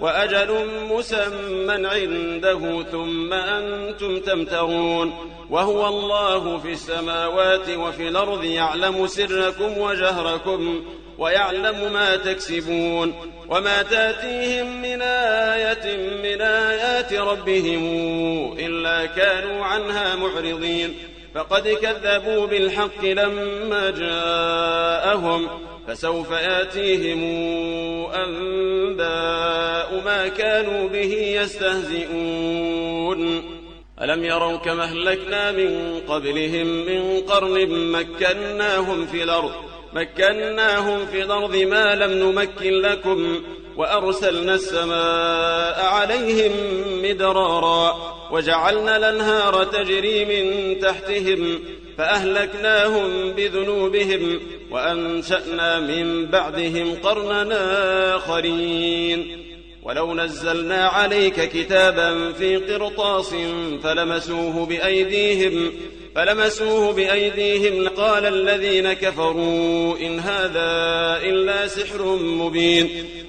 وأجل مسمى عنده ثم أنتم تمترون وهو الله في السماوات وفي الأرض يعلم سركم وجهركم ويعلم ما تكسبون وما تأتيهم من آية من آيات ربهم إلا كانوا عنها معرضين فقد كذبوا بالحق لما جاءهم فسوف ياتيهم أنباء ما كانوا به يستهزئون. ألم يروا كما أهلكنا من قبلهم من قرن مكناهم في الأرض مكناهم في الأرض ما لم نمكن لكم وأرسلنا السماء عليهم مدرارا وجعلنا الأنهار تجري من تحتهم فأهلكناهم بذنوبهم وأنشأنا من بعدهم قرننا آخرين. ولو نزلنا عليك كتابا في قرطاس فلمسوه بأيديهم فلمسوه بأيديهم. قال الذين كفروا إن هذا إلا سحر مبين.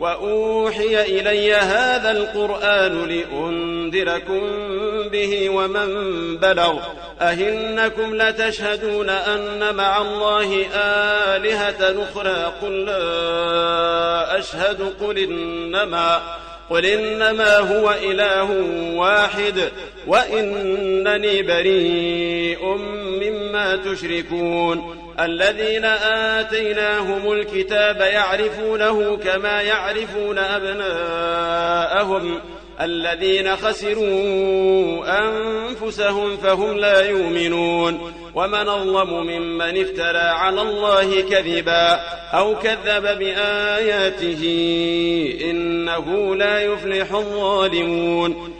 وأوحي إلي هذا القرآن لأنذركم به ومن بلغ أهنكم لتشهدون أن مع الله آلهة أخرى قل لا أشهد قل إنما قل إنما هو إله واحد وإنني بريء مما تشركون الذين آتيناهم الكتاب يعرفونه كما يعرفون أبناءهم الذين خسروا أنفسهم فهم لا يؤمنون ومن أظلم ممن افترى على الله كذبا أو كذب بآياته إنه لا يفلح الظالمون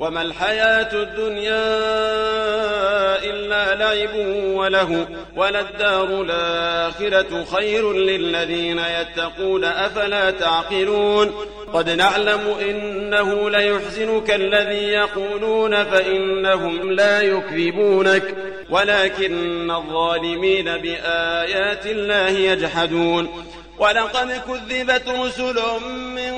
وما الحياة الدنيا إلا لعب وله وللدار الآخرة خير للذين يتقون أفلا تعقلون؟ قد نعلم إنه ليحزنك الذي يقولون فإنهم لا يكذبونك ولكن الظالمين بآيات الله يجحدون. ولقد كذبت رسل من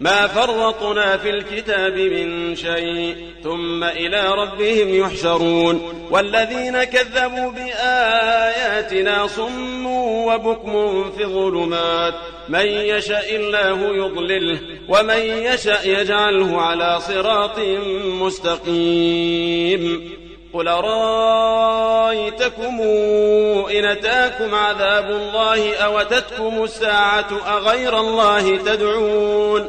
ما فرطنا في الكتاب من شيء ثم إلى ربهم يحشرون. والذين كذبوا بآياتنا صم وبكم في الظلمات. من يشاء الله يضلله ومن يشاء يجعله على صراط مستقيم. قل رأيتكم إن أتاكم عذاب الله أوتتكم الساعة أغير الله تدعون؟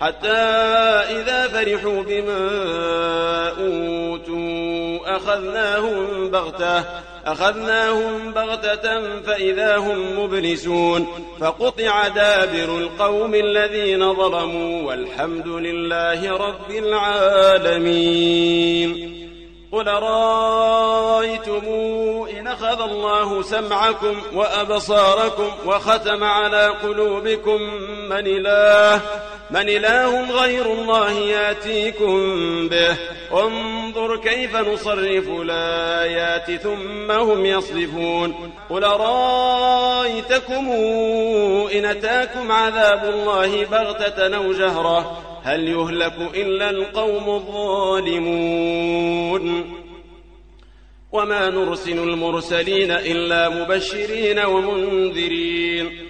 حتى إذا فرحوا بما أوتوا أخذناهم بغتة أخذناهم بغتة فإذا هم مبلسون. فقطع دابر القوم الذين ظلموا والحمد لله رب العالمين. قل رأيتم إن أخذ الله سمعكم وأبصاركم وختم على قلوبكم من إله؟ من إله غير الله يأتيكم به؟ انظر كيف نصرف الآيات ثم هم يصرفون. قل رأيتكم إن أتاكم عذاب الله بغتة أو جهرة؟ هل يهلك إلا القوم الظالمون؟ وما نرسل المرسلين إلا مبشرين ومنذرين.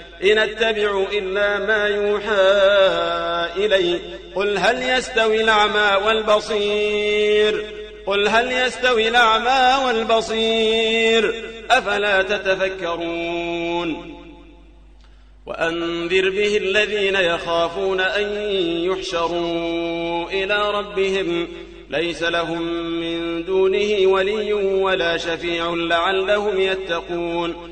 إن اتبع إلا ما يوحى إلي. قل هل يستوي الأعمى والبصير؟ قل هل يستوي الأعمى والبصير؟ أفلا تتفكرون؟ وأنذر به الذين يخافون أن يحشروا إلى ربهم. ليس لهم من دونه ولي ولا شفيع لعلهم يتقون.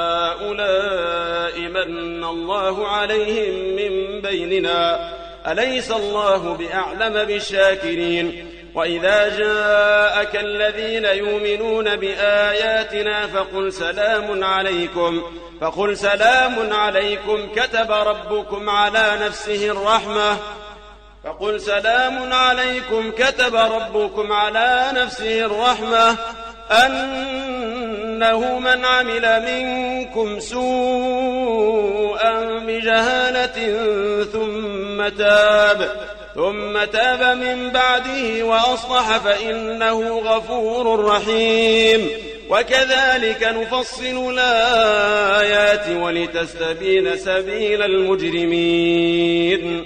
من الله عليهم من بيننا أليس الله بأعلم بالشاكرين وإذا جاءك الذين يؤمنون بآياتنا فقل سلام عليكم فقل سلام عليكم كتب ربكم على نفسه الرحمة فقل سلام عليكم كتب ربكم على نفسه الرحمة أنه من عمل منكم سوءا بجهالة ثم تاب ثم تاب من بعده وأصلح فإنه غفور رحيم. وكذلك نفصل الآيات ولتستبين سبيل المجرمين.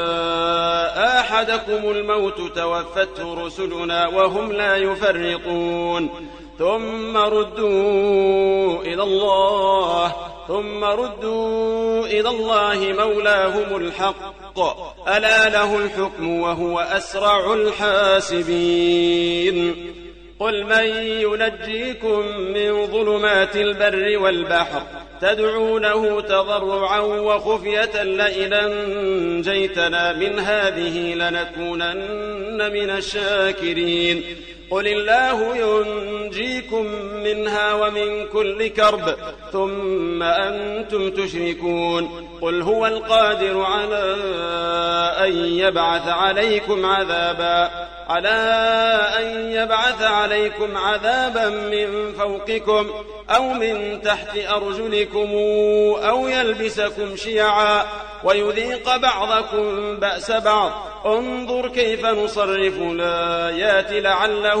أحدكم الموت توفته رسلنا وهم لا يفرطون. ثم ردوا إلى الله ثم ردوا إلى الله مولاهم الحق. ألا له الحكم وهو أسرع الحاسبين. قل من ينجيكم من ظلمات البر والبحر تدعونه تضرعا وخفية لئن أنجيتنا من هذه لنكونن من الشاكرين. قل الله ينجيكم منها ومن كل كرب ثم أنتم تشركون قل هو القادر على أن يبعث عليكم عذابا على أن يبعث عليكم عذابا من فوقكم أو من تحت أرجلكم أو يلبسكم شيعا ويذيق بعضكم بأس بعض انظر كيف نصرف الآيات لعلهم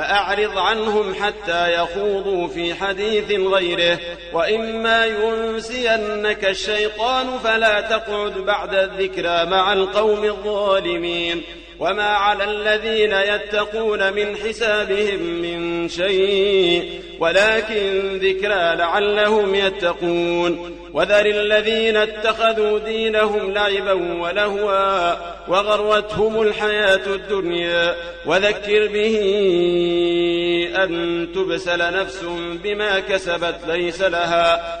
فأعرض عنهم حتى يخوضوا في حديث غيره. وإما ينسينك الشيطان فلا تقعد بعد الذكرى مع القوم الظالمين. وما على الذين يتقون من حسابهم من شيء ولكن ذكرى لعلهم يتقون وذر الذين اتخذوا دينهم لعبا ولهوا وغرتهم الحياة الدنيا وذكر به أن تبسل نفس بما كسبت ليس لها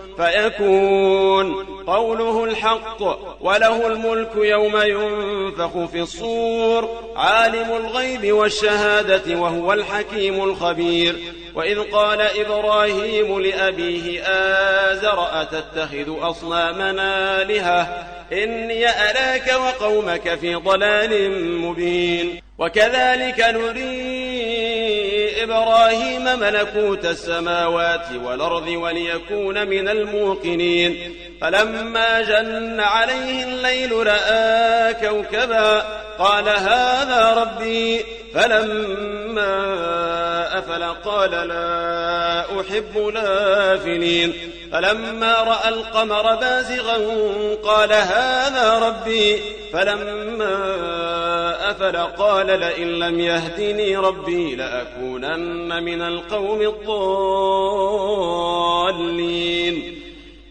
فيكون قوله الحق وله الملك يوم ينفخ في الصور عالم الغيب والشهادة وهو الحكيم الخبير. وإذ قال إبراهيم لأبيه آزر أتتخذ أصنامنا آلهة؟ إني أراك وقومك في ضلال مبين. وكذلك نري إبراهيم ملكوت السماوات والأرض وليكون من الموقنين. فلما جن عليه الليل رأى كوكبا قال هذا ربي. فلما أفل قال لا أحب لافلين فلما رأى القمر بازغا قال هذا ربي. فلما أفل قال لئن لم يهدني ربي لأكونن من القوم الضالين.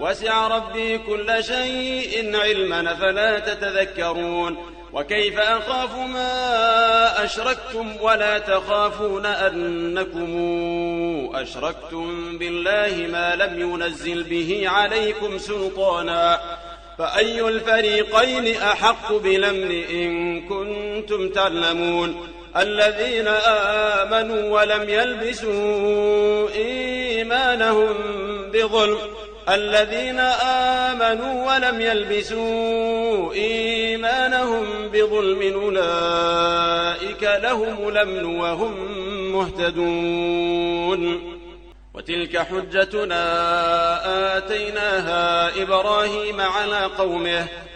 وسع ربي كل شيء علما فلا تتذكرون وكيف أخاف ما أشركتم ولا تخافون أنكم أشركتم بالله ما لم ينزل به عليكم سلطانا فأي الفريقين أحق بلمن إن كنتم تعلمون الذين آمنوا ولم يلبسوا إيمانهم بظلم الذين آمنوا ولم يلبسوا إيمانهم بظلم أولئك لهم الأمن وهم مهتدون. وتلك حجتنا آتيناها إبراهيم على قومه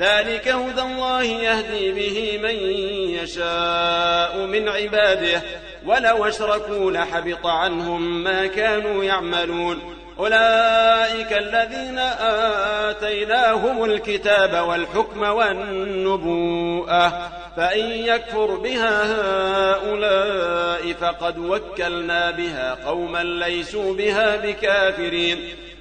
ذلك هدى الله يهدي به من يشاء من عباده. ولو أشركوا لحبط عنهم ما كانوا يعملون. أولئك الذين آتيناهم الكتاب والحكم والنبوءة. فإن يكفر بها هؤلاء فقد وكلنا بها قوما ليسوا بها بكافرين.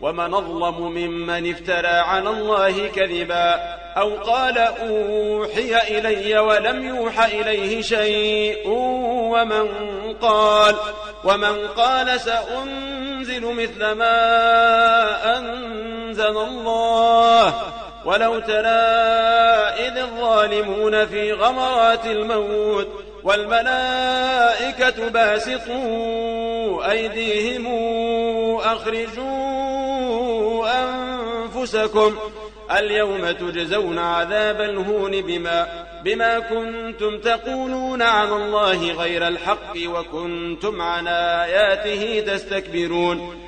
ومن أظلم ممن افترى على الله كذبا أو قال أوحي إلي ولم يوح إليه شيء ومن قال ومن قال سأنزل مثل ما أنزل الله ولو ترى إذ الظالمون في غمرات الموت والملائكة باسطوا أيديهم أخرجوا أنفسكم اليوم تجزون عذاب الهون بما بما كنتم تقولون على الله غير الحق وكنتم عن آياته تستكبرون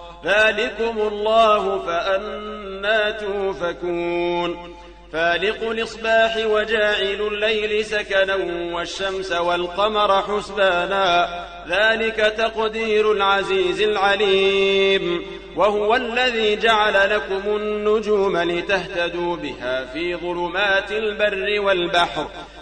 ذلكم الله فأنا توفكون فالق الإصباح وجاعل الليل سكنا والشمس والقمر حسبانا ذلك تقدير العزيز العليم وهو الذي جعل لكم النجوم لتهتدوا بها في ظلمات البر والبحر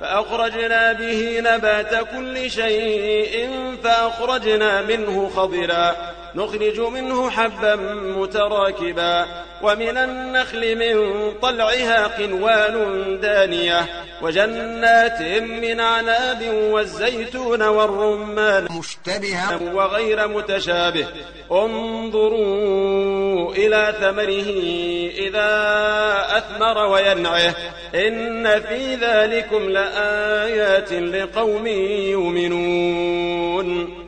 فأخرجنا به نبات كل شيء فأخرجنا منه خضرا. نخرج منه حبا متراكبا ومن النخل من طلعها قنوان دانية وجنات من عناب والزيتون والرمان مشتبها وغير متشابه. انظروا إلى ثمره إذا أثمر وينعه. إن في ذلكم لآيات لقوم يؤمنون.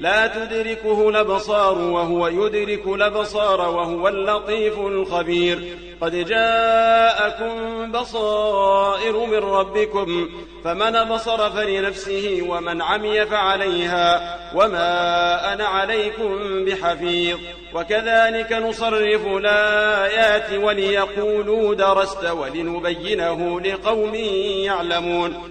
لا تدركه الأبصار وهو يدرك الأبصار وهو اللطيف الخبير. قد جاءكم بصائر من ربكم فمن بصر فلنفسه ومن عمي فعليها وما أنا عليكم بحفيظ. وكذلك نصرف الآيات وليقولوا درست ولنبينه لقوم يعلمون.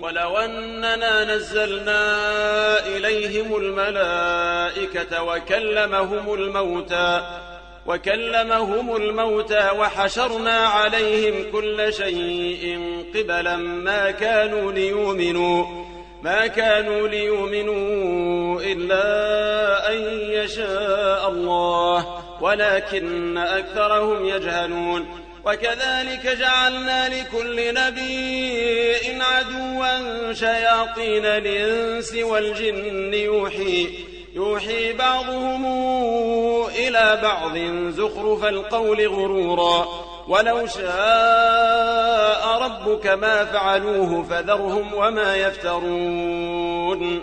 ولو أننا نزلنا إليهم الملائكة وكلمهم الموتى وكلمهم الموتى وحشرنا عليهم كل شيء قبلا ما كانوا ليؤمنوا ما كانوا ليؤمنوا إلا أن يشاء الله ولكن أكثرهم يجهلون. وكذلك جعلنا لكل نبي عدوا شياطين الإنس والجن يوحي يوحي بعضهم إلى بعض زخرف القول غرورا. ولو شاء ربك ما فعلوه فذرهم وما يفترون.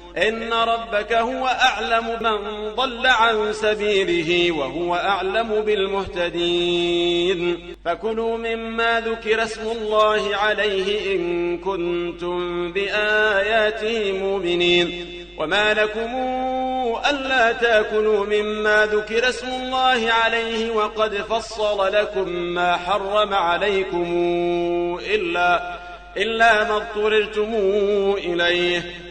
إن ربك هو أعلم من ضل عن سبيله وهو أعلم بالمهتدين. فكلوا مما ذكر اسم الله عليه إن كنتم بآياته مؤمنين. وما لكم ألا تأكلوا مما ذكر اسم الله عليه وقد فصل لكم ما حرم عليكم إلا, إلا ما اضطررتم إليه.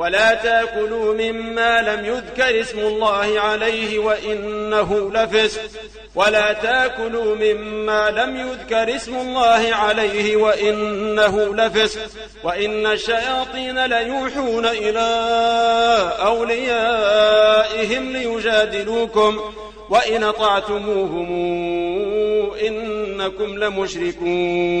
ولا تاكلوا مما لم يذكر اسم الله عليه وإنه لفسق. ولا تاكلوا مما لم يذكر اسم الله عليه وإنه لفسق. وإن الشياطين ليوحون إلى أوليائهم ليجادلوكم. وإن أطعتموهم إنكم لمشركون.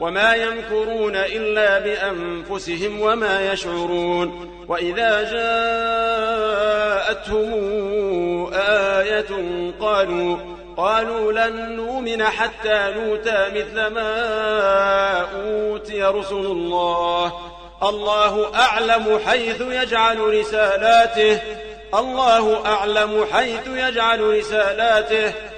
وما يمكرون إلا بأنفسهم وما يشعرون وإذا جاءتهم آية قالوا قالوا لن نؤمن حتى نوتى مثل ما أوتي رسل الله. الله أعلم حيث يجعل رسالاته. الله أعلم حيث يجعل رسالاته.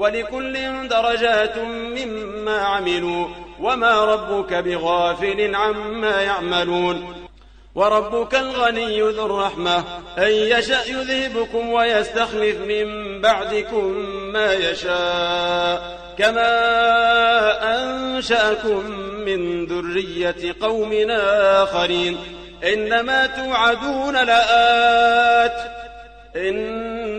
ولكل درجات مما عملوا وما ربك بغافل عما يعملون وربك الغني ذو الرحمة أن يشأ يذهبكم ويستخلف من بعدكم ما يشاء كما أنشأكم من ذرية قوم آخرين. إنما توعدون لآت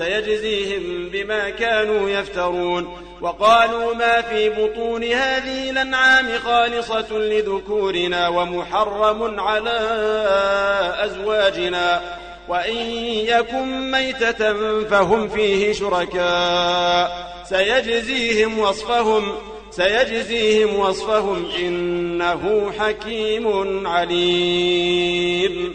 سيجزيهم بما كانوا يفترون. وقالوا ما في بطون هذه الأنعام خالصة لذكورنا ومحرم على أزواجنا. وإن يكن ميتة فهم فيه شركاء. سيجزيهم وصفهم سيجزيهم وصفهم إنه حكيم عليم.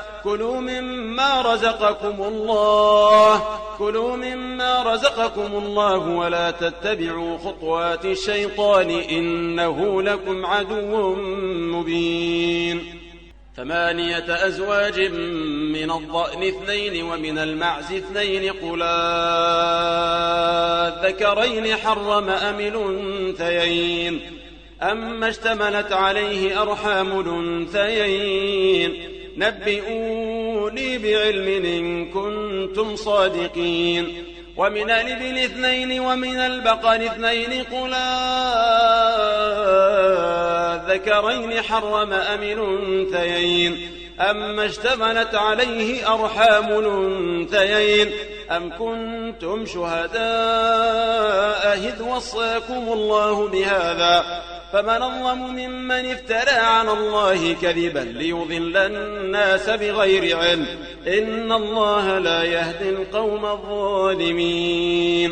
كلوا مما رزقكم الله. كلوا مما رزقكم الله ولا تتبعوا خطوات الشيطان إنه لكم عدو مبين. ثمانية أزواج من الضأن اثنين ومن المعز اثنين قلا الذكرين حرم أم الأنثيين. أما اشتملت عليه أرحام الأنثيين. نبئوني بعلم إن كنتم صادقين. ومن الإبل اثنين ومن البقر اثنين قلا ذكرين حرم أم الأنثيين. أما اشتملت عليه أرحام الأنثيين. أم كنتم شهداء إذ وصاكم الله بهذا؟ فمن الله ممن افترى على الله كذبا ليضل الناس بغير علم. إن الله لا يهدي القوم الظالمين.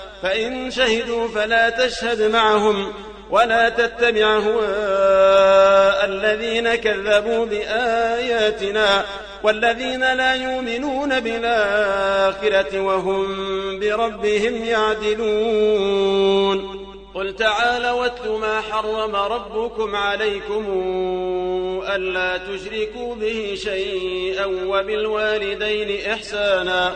فإن شهدوا فلا تشهد معهم ولا تتبع هواء الذين كذبوا بآياتنا والذين لا يؤمنون بالآخرة وهم بربهم يعدلون. قل تعالى واتل ما حرم ربكم عليكم ألا تشركوا به شيئا وبالوالدين إحسانا.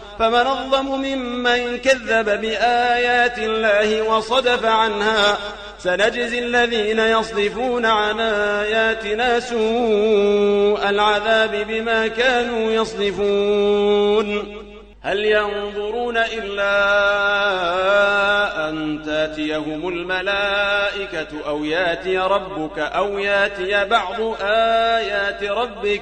فمن الظلم ممن كذب بآيات الله وصدف عنها سنجزي الذين يصدفون عن آياتنا سوء العذاب بما كانوا يصدفون. هل ينظرون إلا أن تأتيهم الملائكة أو يأتي ربك أو يأتي بعض آيات ربك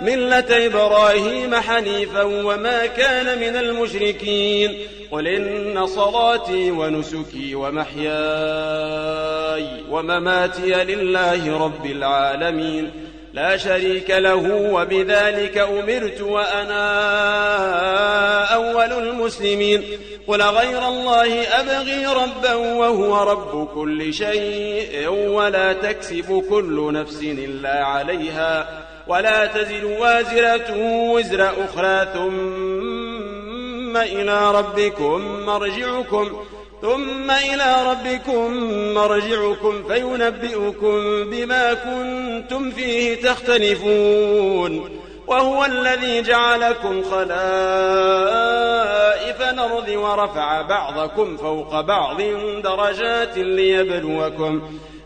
ملة إبراهيم حنيفا وما كان من المشركين قل إن صلاتي ونسكي ومحياي ومماتي لله رب العالمين لا شريك له وبذلك أمرت وأنا أول المسلمين قل غير الله أبغي ربا وهو رب كل شيء ولا تكسب كل نفس إلا عليها ولا تزر وازرة وزر أخرى ثم إلى ربكم مرجعكم ثم إلى ربكم مرجعكم فينبئكم بما كنتم فيه تختلفون. وهو الذي جعلكم خلائف الأرض ورفع بعضكم فوق بعض درجات ليبلوكم.